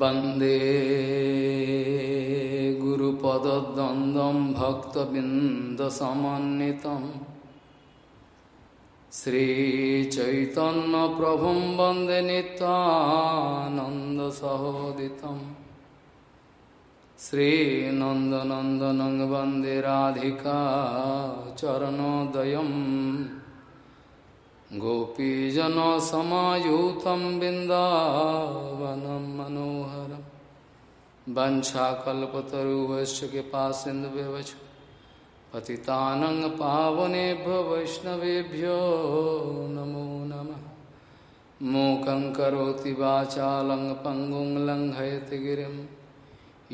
वंदे गुरुपदद्वन्द्वं भक्तबिन्दसमन्वितम् श्रीचैतन्यप्रभुं वंदे नित्यानन्दसहोदितम् श्रीनन्दनन्दनं वंदे राधिका चरणोदयम्। गोपीजनसमायुतं बिन्दावनं मनोहरं वञ्छाकल्पतरुवश्च कृपा सिन्धुव्यवच पतितानं पावनेभ्यो वैष्णवेभ्यो नमो नमः। मूकं करोति वाचालं पङ्गुं लङ्घयति गिरिं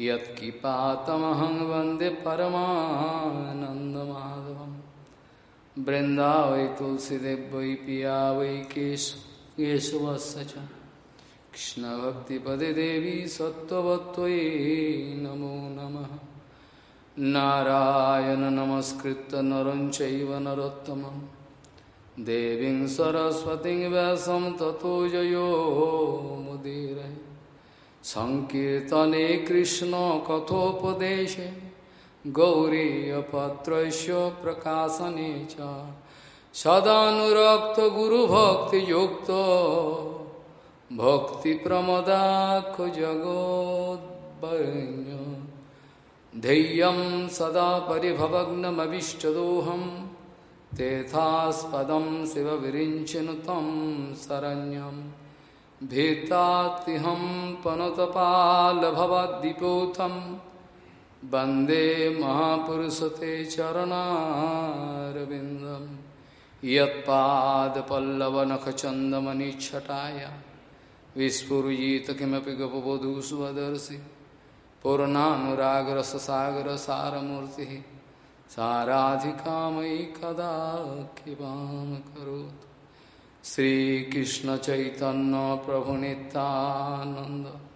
यत्किपातमहं वंदे परमानन्दमाधवम्। वृंदावै तुलसीदेव वै पिया वै केश, केशवस्य च। कृष्णभक्तिपदे देवी सत्त्ववत्त्वयि नमो नमः। नारायण नमस्कृत्य नरं चैव देवीं सरस्वतीं व्यासं ततो जयो मुदीरये। सङ्कीर्तने कृष्णकथोपदेशे गौरीयपत्रस्य प्रकाशने च। सदानुरक्तगुरुभक्तियुक्तो भक्तिप्रमदाखजगोद्वैन्य धैर्यं सदा परिभवग्नमविष्टदोहं। तेथास्पदं शिवविरिञ्चनु तं शरण्यं। भीतातिहं पनतपालभवद्दिपोथम् वंदे महापुरुषते चरणारविन्दं यत्पादपल्लवनखचन्दमनिच्छटाय। विस्फुरित किमपि गपवधू स्वदर्शि पूर्णानुरागरससागरसारमूर्तिः। साराधिकामयि कदा कृपां करोतु श्रीकृष्णचैतन्यप्रभुनितानन्द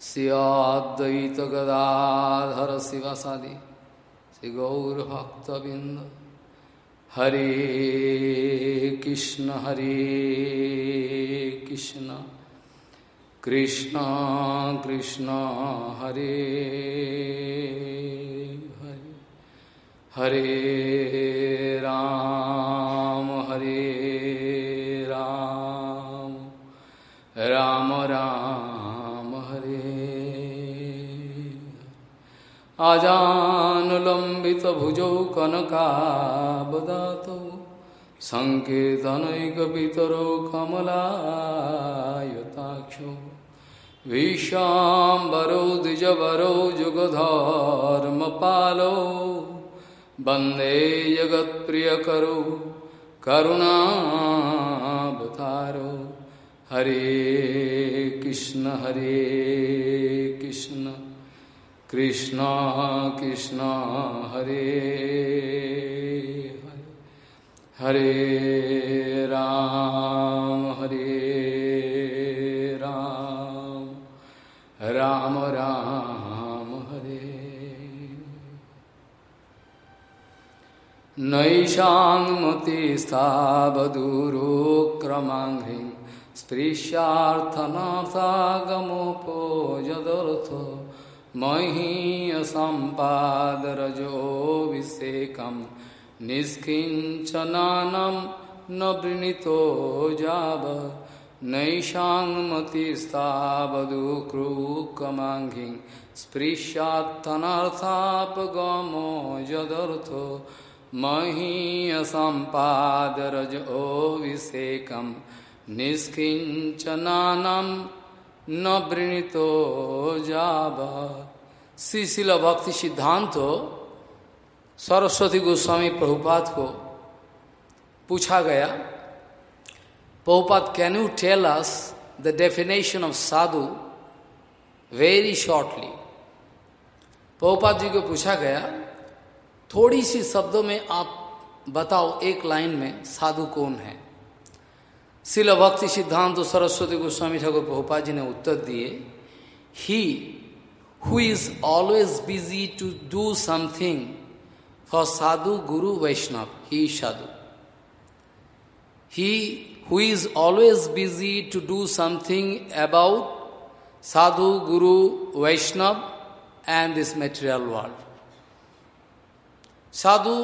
श्रियाद्वैत गदाधर शिवसदि श्री गौरभक्तबिंद हरे कृष्ण हरे कृष्ण। कृष्ण कृष्ण, हरे हरे। हरे राम। आजानुलम्बितभुजौ कनकावदातौ सङ्केतनैकपितरौ कमलायताक्षौ विशाम्बरौ द्विजवरौ जुगधर्मपालौ वंदे जगत्प्रियकरौ करुणावतारौ। हरे कृष्ण हरे कृष्ण। कृष्ण कृष्ण हरे हरे राम हरे राम राम राम हरे। नैषाङ्मतिस्थावदूरोक्रमाङ्घ्रिं स्पृश्यार्थनाथागमोपोजदर्थो महीयसम्पादरजोऽभिषेकं निष्किञ्चनानं न वृणीतो जाव। नैषाङ्मतिस्तावदुक्रूकमाङ्घिं स्पृश्यात्तनर्थापगमो यदर्थो महीयसम्पादरजोऽभिषेकं निष्किञ्चनानं न वृणीतो जाब। श्री भक्ति सिद्धांत हो, सरस्वती गोस्वामी प्रभुपाद को पूछा गया, Prabhupada can you tell us the definition of sadhu very shortly Prabhupada ji को पूछा गया, थोड़ी सी शब्दों में आप बताओ एक लाइन में, साधु कौन है? शिल भक्ति सिद्धांत सरस्वती गोस्वामी ठाकुर प्रभुपाद जी ने उत्तर दिए he who is always busy to do something for sadhu guru Vaishnava he Sadhu he who is always busy to do something about sadhu, guru, Vaishnav, and this material world. साधु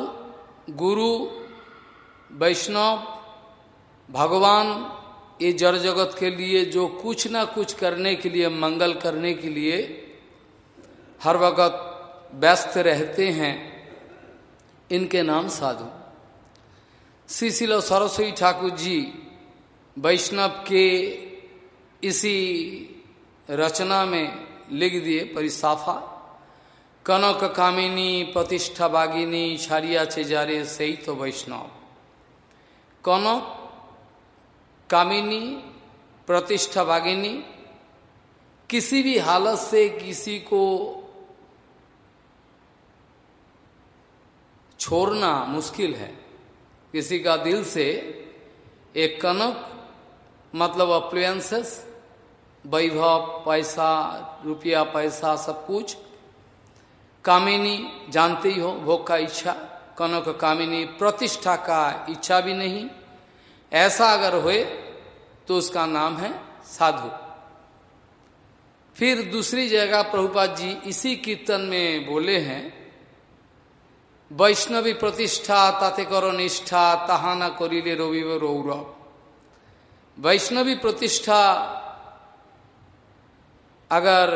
गुरु वैष्णव भगवान ये जड़ जगत के लिए जो कुछ ना कुछ करने के लिए, मंगल करने के लिए हर वक्त व्यस्त रहते हैं, इनके नाम साधु। श्री शिल सरस्वती ठाकुर जी वैष्णव के इसी रचना में लिख दिए परिसाफा। कनक कामिनी प्रतिष्ठा बागिनी छारिया जारे सही तो वैष्णव। कनक कामिनी, प्रतिष्ठा बागिनी किसी भी हालत से किसी को छोड़ना मुश्किल है। किसी का दिल से एक कनक मतलब अप्लियंसेस वैभव, पैसा, रुपया, पैसा, सब कुछ, कामिनी जानते ही हो, भोग का इच्छा, कनक कामिनी, प्रतिष्ठा का इच्छा भी नहीं। ऐसा अगर हुए तो उसका नाम है साधु। फिर दूसरी जगह प्रभुपाद जी इसी कीर्तन में बोले हैं, वैष्णवी प्रतिष्ठा, ताते करो निष्ठा, तहा न करिले रविव रौरव। वैष्णवी प्रतिष्ठा, अगर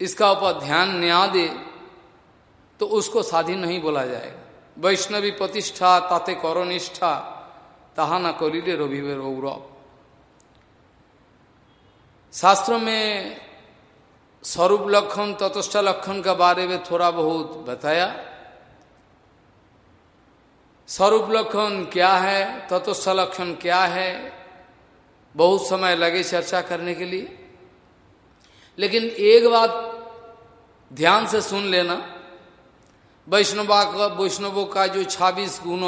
इसका ऊपर ध्यान न्या दे तो उसको साधी नहीं बोला जाएगा। वैष्णवी प्रतिष्ठा, ताते करो निष्ठा तहा न करिले रविवे रौरव शास्त्रों में स्वरूप लक्षण तत्ष्टा लक्षण के बारे में थोड़ा बहुत बताया। स्वरूप लक्षण क्या है तत्ष्ट लक्षण क्या है, बहुत समय लगे चर्चा करने के लिए। लेकिन एक बात ध्यान से सुन लेना। वैष्णवा का, वैष्णवों का जो छब्बीस गुण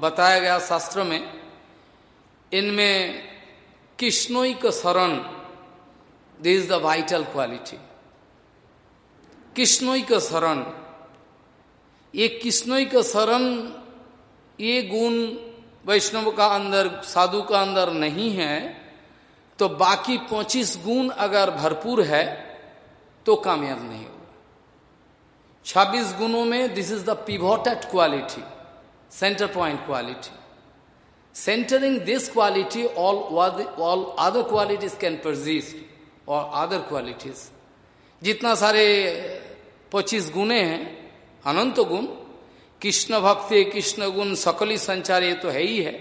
बताया गया शास्त्र में इनमें कृष्णोई का शरण this is the vital quality कृष्णोई का शरण ये कृष्णोई का शरण ये गुण वैष्णव का अंदर, साधु का अंदर नहीं है तो बाकी पच्चीस गुण अगर भरपूर है तो कामयाब नहीं हो छब्बीस गुणों में this is the pivoted quality centre point quality centring this quality all all other qualities can persist or other qualities जितना सारे पच्चीस गुणे हैं, अनंत गुण, कृष्ण भक्ति, कृष्ण गुण, सकली संचार, ये तो है ही है।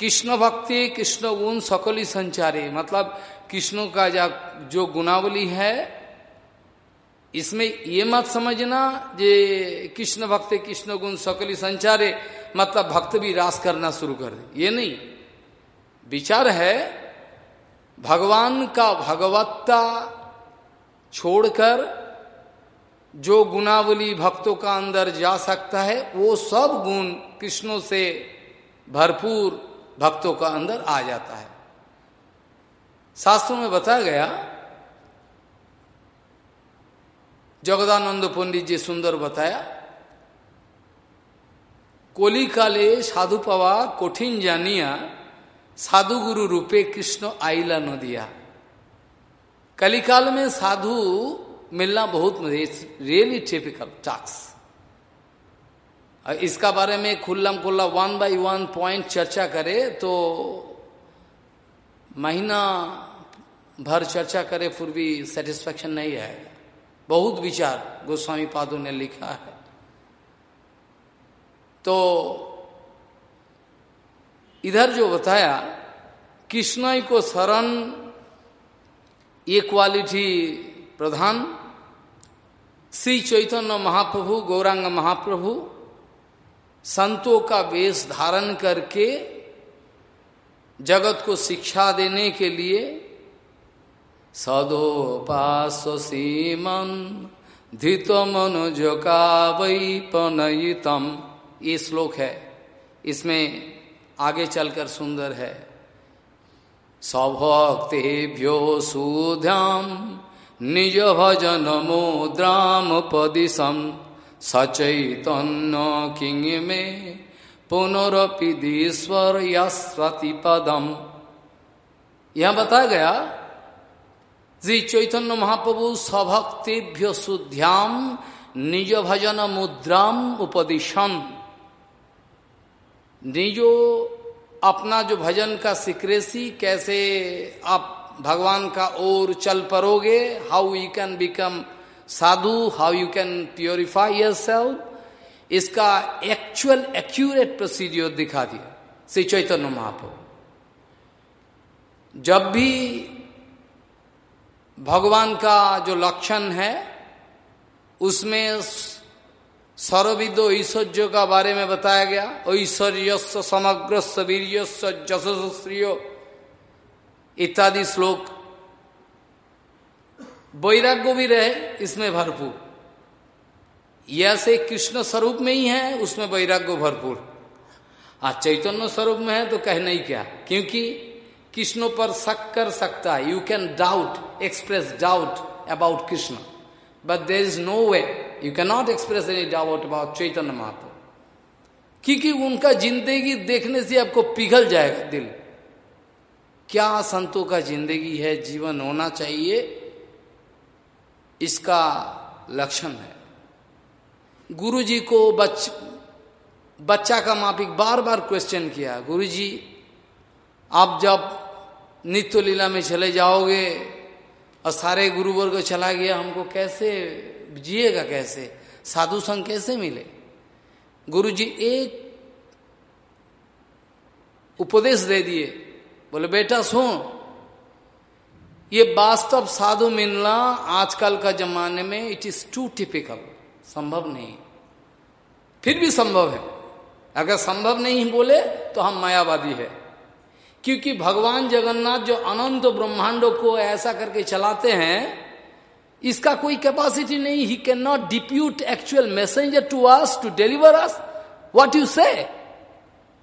कृष्ण भक्ति, कृष्ण गुण, सकली संचारे मतलब कृष्ण का जो गुणावली है, इसमें ये मत समझना जे कृष्ण भक्त, कृष्ण गुण, सकली संचारे मतलब भक्त भी रास करना शुरू कर दे। ये नहीं। विचार है, भगवान का भगवत्ता छोड़कर जो गुणावली भक्तों का अंदर जा सकता है, वो सब गुण कृष्णों से भरपूर भक्तों का अंदर आ जाता है। शास्त्रों में बताया गया, जगदानंद पंडित जी सुंदर बताया पवा कठिन जानिया, साधु गुरु रूपे कृष्ण आईला नदिया कलिकाल में साधु मिलना बहुत रियली टिपिकल टास्क इसका बारे में खुल्लम खुल्ला वन बाय वन पॉइंट चर्चा करे तो महीना भर चर्चा करे, फिर भी सेटिस्फैक्शन नहीं आएगा। बहुत विचार गोस्वामी पादु ने लिखा है। तो इधर जो बताया कृष्ण को शरण ये क्वालिटी प्रधान, श्री चैतन्य महाप्रभु, गौरांग महाप्रभु, संतों का वेश धारण करके जगत को शिक्षा देने के लिए सदोपासीमन धित मनुजका वै पनयितम ये श्लोक है। इसमें आगे चलकर सुंदर है। सभक्तेभ्यो सुध्याम निज भजन मुद्राम पदिशम सचैतन्य किंग में पुनरपि दीश्वर यस्वती पदम। यहाँ बताया गया, श्री चैतन्य महाप्रभु सभक्तेभ्य शुद्ध्याम निज भजन मुद्राम उपदिशन निजो अपना जो भजन का सिक्रेसी कैसे आप भगवान का ओर चल परोगे how you can become sadhu how you can purify yourself इसका एक्चुअल एक्यूरेट प्रोसीडियर दिखा दिया, श्री चैतन्य महाप्रभु। जब भी भगवान का जो लक्षण है, उसमें सर्वविदो ऐश्वर्य का बारे में बताया गया। ऐश्वर्य समग्र वीर जसश्रियो इत्यादि श्लोक। वैराग्य भी रहे, इसमें भरपूर। यह से कृष्ण स्वरूप में ही है, उसमें वैराग्य भरपूर। आज चैतन्य स्वरूप में है तो कहना ही क्या? क्योंकि कृष्ण पर शक कर सकता है। You can doubt express doubt about Krishna but there is no way you can not express any doubt about Chaitanya Mahaprabhu क्योंकि उनका ज़िंदगी देखने से आपको पिघल जाएगा दिल। क्या संतों का ज़िंदगी है? जीवन होना चाहिए। इसका लक्षण है। गुरु जी को बच, बच्चा का मापिक बार बार क्वेश्चन किया। गुरु जी आप जब नित्य लीला में चले जाओगे और सारे गुरुवर्ग चला गया, हमको कैसे, जिएगा कैसे? साधु संघ कैसे मिले? गुरु जी एक उपदेश दे दिए, बोले, बेटा, सुन, ये वास्तव साधु मिलना आजकल का जमाने में इट इज़ टू टिपिकल संभव नहीं फिर भी संभव है। अगर संभव नहीं बोले तो हम मायावादी है। क्योंकि भगवान जगन्नाथ जो अनंत ब्रह्मांडों को ऐसा करके चलाते हैं, इसका कोई कैपेसिटी नहीं he can not depute actual messenger to us to deliver us what you say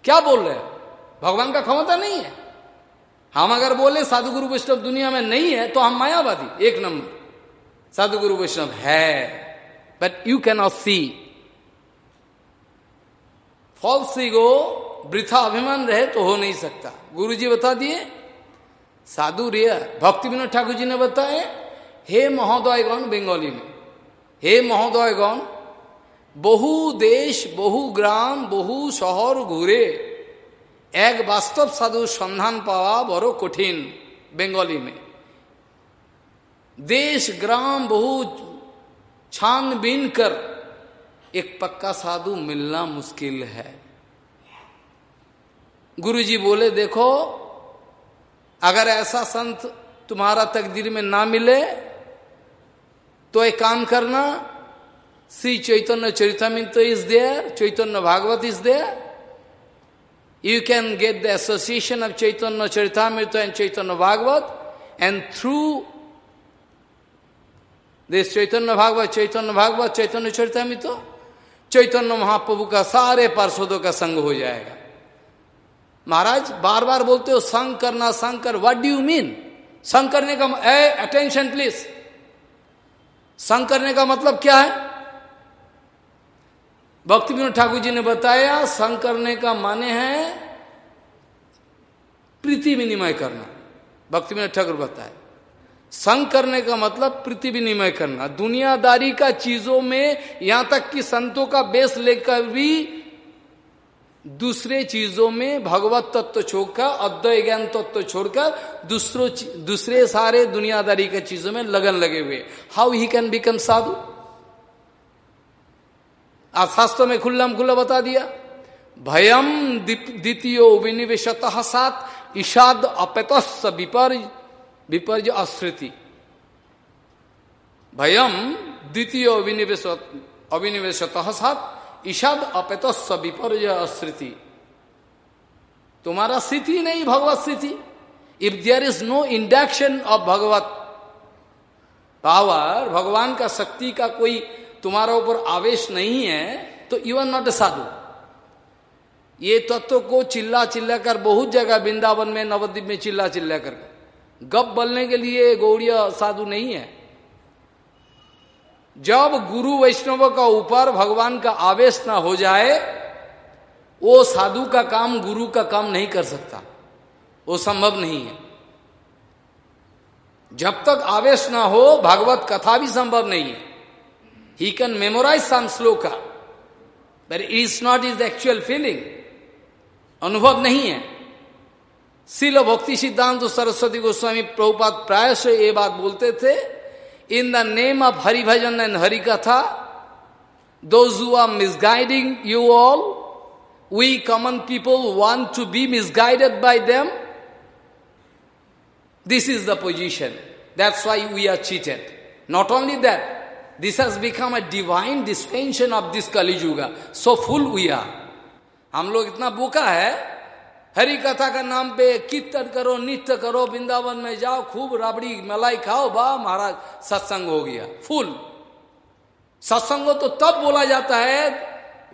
क्या बोल रहे हैं? भगवान का क्षमता नहीं है। हम अगर बोले साधु गुरु वैष्णव दुनिया में नहीं है तो हम मायावादी, एक नंबर। साधु गुरु वैष्णव है but you can not see false गो वृथा अभिमान रहे तो हो नहीं सकता गुरु जी बता दिए साधु रिया भक्ति विनोद ठाकुर जी ने बताए हे महोदयगण बंगाली में हे महोदयगण বহু দেশ বহু গ্রাম বহু শহর ঘুরে এক বাস্তব সাধুর সন্ধান পাওয়া বড় কঠিন বেঙ্গলি মে देश ग्राम बहु छानबीन कर एक पक्का साधु मिलना मुश्किल है गुरुजी बोले, देखो, अगर ऐसा संत तुम्हारा तकदीर में ना मिले तो एक काम करना, श्री चैतन्य चरितम तो is there Chaitanya Bhagavat is there you can get the association of Chaitanya Charitam तो and Chaitanya Bhagavat and through this Chaitanya Bhagavat Chaitanya Bhagavat, Chaitanya Charitam तो चैतन्य महाप्रभु का सारे पार्षदों का संग हो जाएगा। महाराज बार बार बोलते हो, संग करना, संग कर। व्हाट डू यू मीन संग करने का अटेंशन प्लीज़ संग करने का मतलब क्या है? भक्ति विनोद ठाकुर जी ने बताया, संग करने का माने है प्रीति विनिमय करना। भक्ति विनोद ठाकुर बताए। संग करने का मतलब प्रीति विनिमय करना। दुनियादारी का चीज़ों में यहाँ तक कि संतों का बेस लेकर भी दूसरे चीज़ों में भगवत तत्व छोड़कर अद्वय ज्ञान तत्व छोड़कर, दूसरों दूसरे सारे दुनियादारी के चीज़ों में लगन लगे हुए। How he can become sadhu? आप शास्त्रों में खुल्लम खुल्ला बता दिया। भयम द्वितीय विनिवेशत सात ईशाद अपेतस् विपर्य विपर्य अश्रुति भयम द्वितीय अविनिवेश अविनिवेशत सात ईशाद अपेतस् विपर्य अश्रुति तुम्हारा स्थिति नहीं भगवत स्थिति। If there is no induction of Bhagavad power भगवान का शक्ति का कोई तुम्हारा ऊपर आवेश नहीं है तो you are not a sadhu ये तत्व को चिल्ला चिल्ला कर बहुत जगह वृंदावन में, नवद्वीप में चिल्ला चिल्ला कर। गप बोलने के लिए गौड़िया साधु नहीं है। जब गुरु वैष्णव का ऊपर भगवान का आवेश ना हो जाए, वो साधु का काम गुरु का काम नहीं कर सकता। वो संभव नहीं है। जब तक आवेश ना हो, भागवत कथा भी संभव नहीं है। He can memorise some shloka but is not is actual feeling अनुभव नहीं है। शिल भक्ति सिद्धांत सरस्वती गोस्वामी प्रभुपात प्राय से ये बात बोलते थे in the name of Hari bhajan and Hari katha those who are misguiding you all we common people want to be misguided by them this is the position that's why we are cheated not only that this has become a divine dispensation of this Kaliyuga so full we are हम लोग इतना बोका है हरि कथा का नाम पे कीर्तन करो, नित्य करो, वृंदावन में जाओ, खूब राबड़ी मलाई खाओ, बा, महाराज, सत्संग हो गया। फुल। सत्संग तो तब बोला जाता है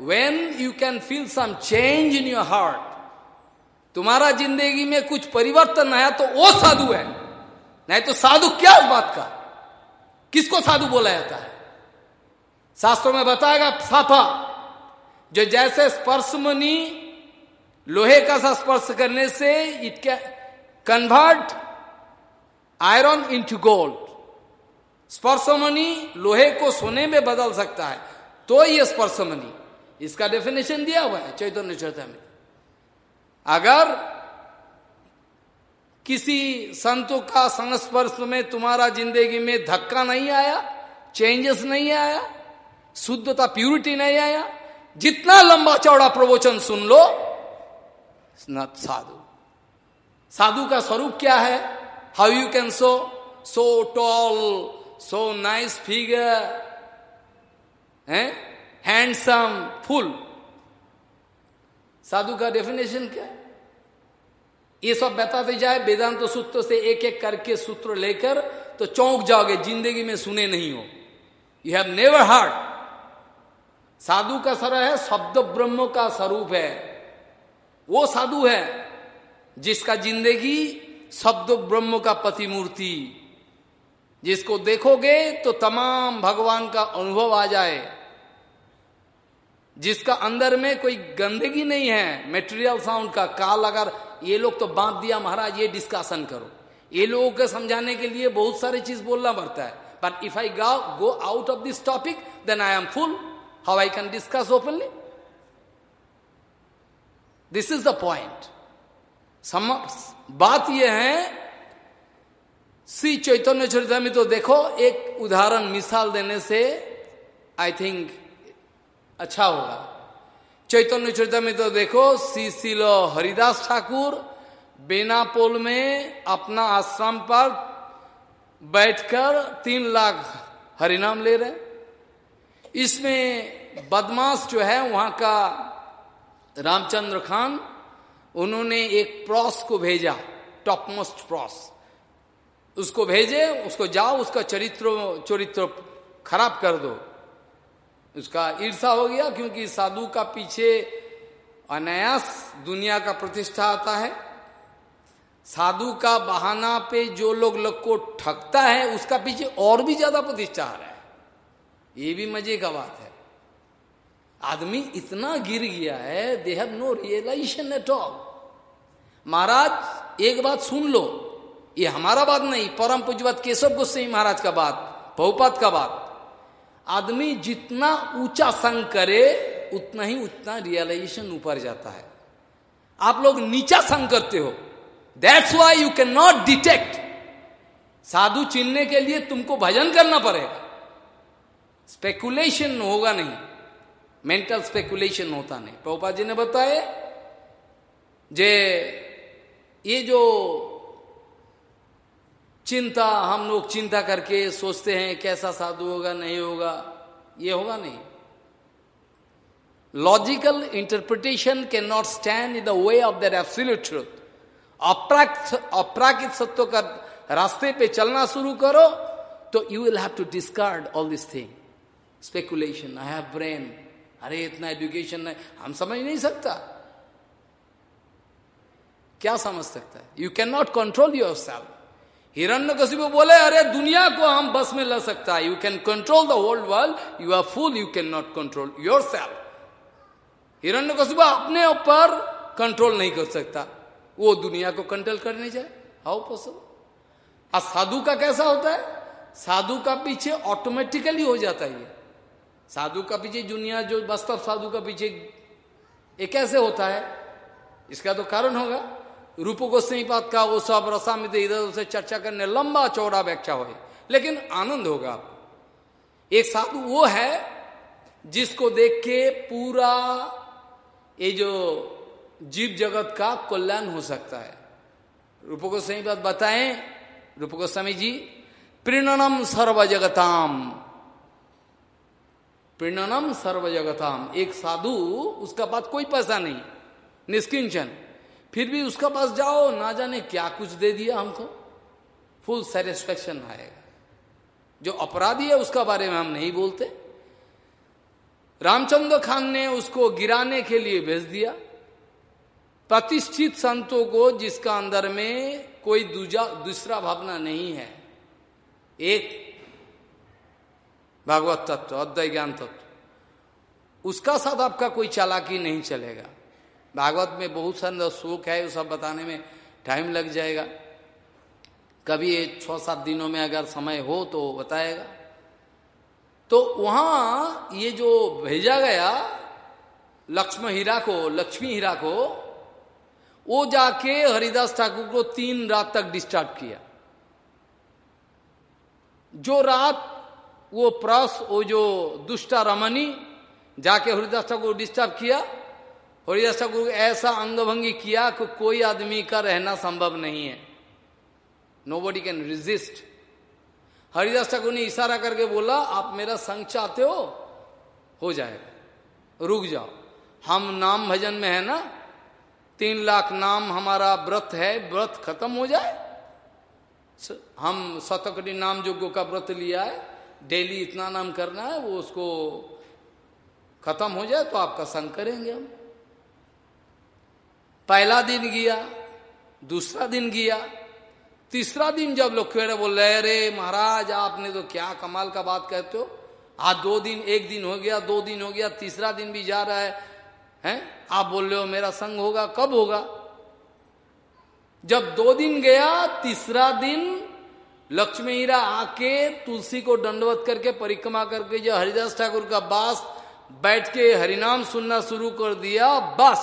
when you can feel some change in your heart तुम्हारा ज़िंदगी में कुछ परिवर्तन आया तो वो साधु है। नहीं तो साधु क्या उस बात का? किसको साधु बोला जाता है? शास्त्रों में बताएगा साफा जो जैसे स्पर्श मनी लोहे का सा स्पर्श करने से it can convert iron into gold स्पर्शमणि लोहे को सोने में बदल सकता है तो ये स्पर्शमणि। इसका डेफिनेशन दिया हुआ है चैतन्य चौथा में। अगर किसी संतों का संस्पर्श में तुम्हारा ज़िंदगी में धक्का नहीं आया चेंजेस नहीं आया, शुद्धता प्यूरिटी नहीं आया, जितना लंबा चौड़ा प्रवचन सुन लो नॉट साधु साधु का स्वरूप क्या है how you can so so tall so nice figure handsome full sadhu का डेफिनेशन क्या है ये सब बताते जाए, वेदांत सूत्र से एक एक करके सूत्र लेकर तो चौंक जाओगे, ज़िंदगी में सुने नहीं हो। You have never heard sadhu का सर है, शब्द ब्रह्म का स्वरूप है। वो साधु है जिसका ज़िंदगी शब्द ब्रह्म का प्रतिमूर्ति जिसको देखोगे तो तमाम भगवान का अनुभव आ जाए। जिसका अंदर में कोई गंदगी नहीं है मेटेरियल साउंड का, काल अगर ये लोग तो बाँध दिया महाराज, ये डिस्कशन करो। ये लोगों को समझाने के लिए बहुत सारी चीज़ बोलना पड़ता है। But if I go out of this topic then I am full how I can discuss openly this is the point बात यह है, श्री चैतन्य चरित्र में तो देखो, एक उदाहरण मिसाल देने से आई थिंक अच्छा होगा। चैतन्य चरित्र में तो देखो, श्री शिलो हरिदास ठाकुर बेनापोल में अपना आश्रम पर बैठकर तीन लाख हरिनाम ले रहे इसमें बदमाश जो है, वहाँ का रामचंद्र खान, उन्होंने एक प्रॉस को भेजा टॉप मोस्ट प्रॉस। उसको भेजे, उसको जाओ, उसका चरित्र चरित्र खराब कर दो। उसका ईर्षा हो गया क्योंकि साधु का पीछे अनायास दुनिया का प्रतिष्ठा आता है। साधु का बहाना पे जो लोग लोग को ठगता है, उसका पीछे और भी ज़्यादा प्रतिष्ठा आ रहा है। ये भी मज़े का बात है। आदमी इतना गिर गया है they have no realisation at all महाराज, एक बात सुन लो। ये हमारा बात नहीं, परम पूजवत केशव गोस्वामी महाराज का बात, बहुपात का बात। आदमी जितना ऊँचा संग करे, उतना ही उतना रियलाइजेशन ऊपर जाता है। आप लोग नीचा संग करते हो। That's why you can not detect साधु चिन्हने के लिए तुमको भजन करना पड़ेगा। स्पेकुलेशन होगा नहीं। मेंटल स्पेकुलेशन होता नहीं। प्रभुपा जी ने बताए जे ये जो चिंता, हम लोग चिंता करके सोचते हैं, कैसा साधु होगा, नहीं होगा, ये होगा नहीं। Logical interpretation can not stand in the way of that absolute truth अपराकित सत्व का रास्ते पे चलना शुरू करो तो you will have to discard all this thing speculation I have brain अरे, इतना एजुकेशन नहीं। हम समझ नहीं सकता। क्या समझ सकता है? You can not control your self Hiranyakashipu बोले, अरे, दुनिया को हम बस में ला सकता है। You can control the whole world you are full you can not control your self Hiranyakashipu अपने ऊपर कंट्रोल नहीं कर सकता। वो दुनिया को कंट्रोल करने जाए। हाउ पॉसिबल साधु का कैसा होता है? साधु का पीछे ऑटोमेटिकली हो जाता है साधु का पीछे दुनिया जो वास्तव साधु का पीछे ये कैसे होता है? इसका तो कारण होगा। रूप बात का वो सब रसा में इधर उधर चर्चा करने लंबा चौड़ा व्याख्या हो लेकिन आनंद होगा आपको। एक साधु वो है जिसको देख के पूरा ये जो जीव जगत का कल्याण हो सकता है। रूप सही बात बताएँ। रूप गोस्वामी जी, प्रणनम सर्व जगताम प्रीणनम सर्व जगताम एक साधु, उसका पास कोई पैसा नहीं, निष्किंचन। फिर भी उसका पास जाओ, ना जाने क्या कुछ दे दिया हमको। फुल सेटिस्फेक्शन आएगा। जो अपराधी है, उसका बारे में हम नहीं बोलते। रामचंद्र खान ने उसको गिराने के लिए भेज दिया। प्रतिष्ठित संतों को, जिसका अंदर में कोई दूजा, दूसरा भावना नहीं है। एक भागवत तत्व अद्वै ज्ञान तत्व। उसका साथ आपका कोई चालाकी नहीं चलेगा। भागवत में बहुत सारे शोक है सब बताने में टाइम लग जाएगा। कभी छह सात दिनों में अगर समय हो तो बताएगा। तो वहाँ ये जो भेजा गया, लक्ष्मण हीरा को, लक्ष्मी हीरा को, वो जाके हरिदास ठाकुर को तीन रात तक डिस्टर्ब किया। जो रात वो प्रस, वो जो दुष्टा रमनी जाके हरिदास ठाकुर डिस्टर्ब किया। हरिदास ठाकुर ऐसा अंगभंगी किया कि कोई आदमी का रहना संभव नहीं है। Nobody can resist Haridas Thakur ने इशारा करके बोला, आप मेरा संग चाहते हो? हो जाएगा। रुक जाओ। हम नाम भजन में है ना? तीन लाख नाम हमारा व्रत है, व्रत खत्म हो जाए। हम शतकटी नाम जोग्य का व्रत लिया है। डेली इतना नाम करना है, वो उसको खत्म हो जाए तो आपका संग करेंगे हम। पहला दिन गया, दूसरा दिन गया, तीसरा दिन जब लोग खेड़े बोल रहे, अरे महाराज, आपने तो क्या कमाल का बात कहते हो। आज दो दिन, एक दिन हो गया, दो दिन हो गया, तीसरा दिन भी जा रहा है। हैं? आप बोल रहे हो, मेरा संग होगा, कब होगा? जब दो दिन गया, तीसरा दिन लक्ष्मी हीरा आके तुलसी को दंडवत करके परिक्रमा करके जो हरिदास ठाकुर का बास बैठ के हरिनाम सुनना शुरू कर दिया, बस।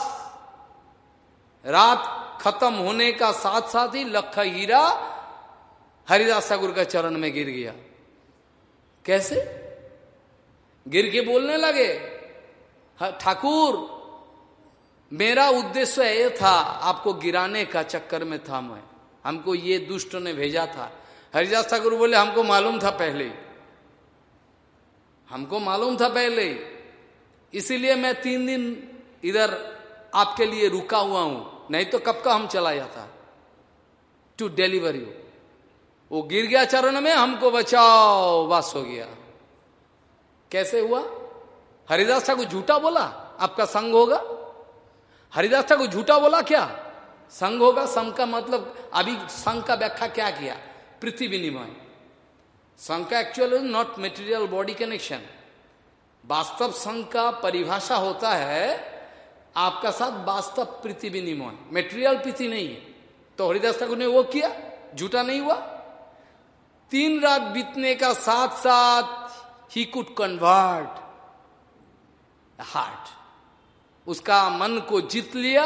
रात खत्म होने का साथ साथ ही लख हीरा हरिदास ठाकुर का चरण में गिर गया। कैसे? गिर के बोलने लगे ठाकुर, मेरा उद्देश्य ये था, आपको गिराने का चक्कर में था मैं। हमको ये दुष्ट ने भेजा था। हरिदास ठाकुर बोले, हमको मालूम था पहले। हमको मालूम था पहले। इसीलिए मैं तीन दिन इधर आपके लिए रुका हुआ हूँ। नहीं तो कब का हम चला जाता टू डिलीवर यू वो गिर गया चरण में, हमको बचाओ। बस हो गया। कैसे हुआ? हरिदास ठाकुर झूठा बोला, आपका संग होगा? हरिदास ठाकुर झूठा बोला क्या? संघ होगा संघ का मतलब अभी संघ का व्याख्या क्या किया? पृथ्वी विनिमय संघ का actual not material body connection वास्तव संघ का परिभाषा होता है, आपका साथ वास्तव प्रीति विनिमय मेटेरियल प्रीति नहीं है। तो हरिदास ठाकुर ने वो किया, झूठा नहीं हुआ। तीन रात बीतने का साथ साथ ही कुड कन्वर्ट हार्ट उसका मन को जीत लिया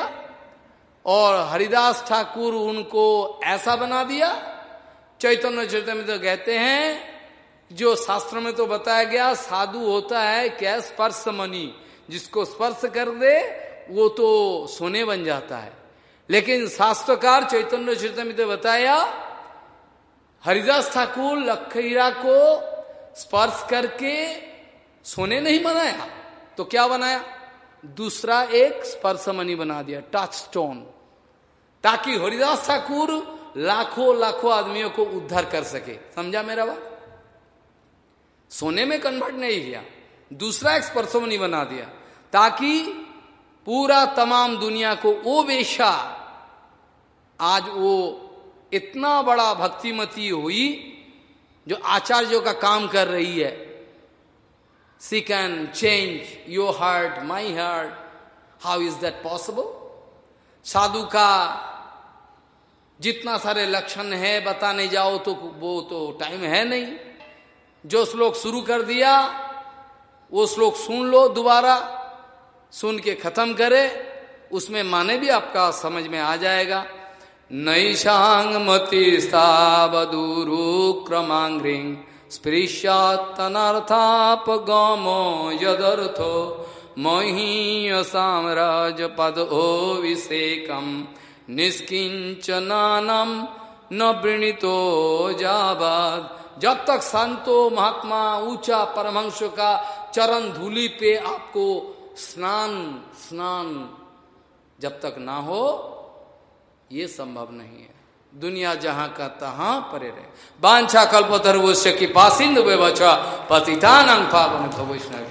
और हरिदास ठाकुर उनको ऐसा बना दिया चैतन्य चैतन्य तो कहते हैं, जो शास्त्र में तो बताया गया, साधु होता है क्या स्पर्श मनी जिसको स्पर्श कर दे, वो तो सोने बन जाता है। लेकिन शास्त्रकार चैतन्य चैतन्य तो बताया, हरिदास ठाकुर लखीरा को स्पर्श करके सोने नहीं बनाया तो क्या बनाया? दूसरा एक स्पर्श मनी बना दिया टच स्टोन ताकि हरिदास ठाकुर लाखों लाखों आदमियों को उद्धार कर सके। समझा मेरा बात? सोने में कन्वर्ट नहीं किया दूसरा एक स्पर्शमणि बना दिया ताकि पूरा तमाम दुनिया को वो वेशा आज वो इतना बड़ा भक्तिमती हुई जो आचार्यों का काम कर रही है। She can change your heart, my heart. How is that possible साधु का जितना सारे लक्षण है बताने जाओ तो वो तो टाइम है नहीं। जो श्लोक शुरू कर दिया, वो श्लोक सुन लो दोबारा, सुन के खत्म करे, उसमें माने भी आपका समझ में आ जाएगा। नैशांग मति स्थावदूरु क्रमांग्रिंग स्पृश्यातनर्थाप गमो यदर्थो, महीय साम्राज पद ओविषेकम निष्किंचनानम न वृणितो जाबाद। जब तक संतो महात्मा ऊँचा परमहंस का चरण धूलि पे आपको स्नान स्नान, जब तक ना हो, ये संभव नहीं है। दुनिया जहाँ का तहां परे रहे। बांछा कल्पतरुष्य की पासिंद व्यवच पतितान पावन वैष्णव